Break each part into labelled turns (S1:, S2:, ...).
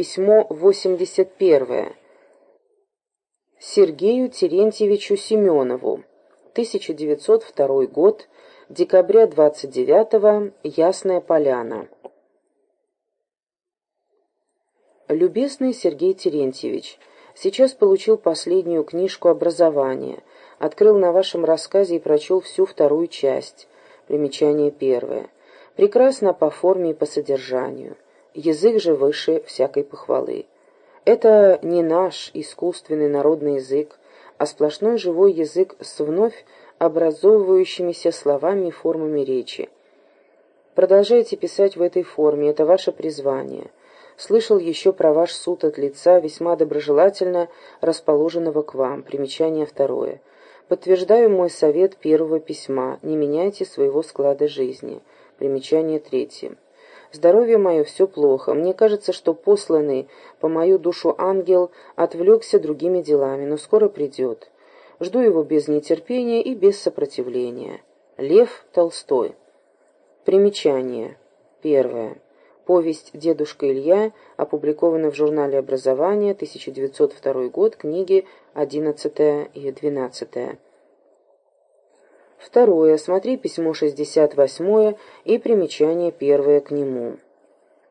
S1: Письмо 81. Сергею Терентьевичу Семенову. 1902 год. Декабря 29 Ясная Поляна. Любезный Сергей Терентьевич, сейчас получил последнюю книжку образования, открыл на вашем рассказе и прочел всю вторую часть. Примечание первое. Прекрасно по форме и по содержанию. Язык же выше всякой похвалы. Это не наш искусственный народный язык, а сплошной живой язык с вновь образовывающимися словами и формами речи. Продолжайте писать в этой форме, это ваше призвание. Слышал еще про ваш суд от лица, весьма доброжелательно расположенного к вам. Примечание второе. Подтверждаю мой совет первого письма. Не меняйте своего склада жизни. Примечание третье. Здоровье мое все плохо. Мне кажется, что посланный по мою душу ангел отвлекся другими делами, но скоро придет. Жду его без нетерпения и без сопротивления. Лев Толстой. Примечание. Первое. Повесть «Дедушка Илья», опубликована в журнале «Образование», 1902 год, книги 11 и 12. Второе. Смотри письмо 68 и примечание первое к нему.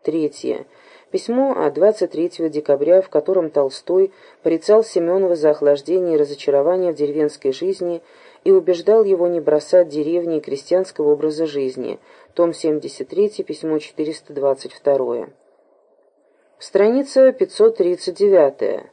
S1: Третье. Письмо от 23 декабря, в котором Толстой порицал Семенова за охлаждение и разочарование в деревенской жизни и убеждал его не бросать деревни и крестьянского образа жизни. Том 73, письмо 422. Страница 539.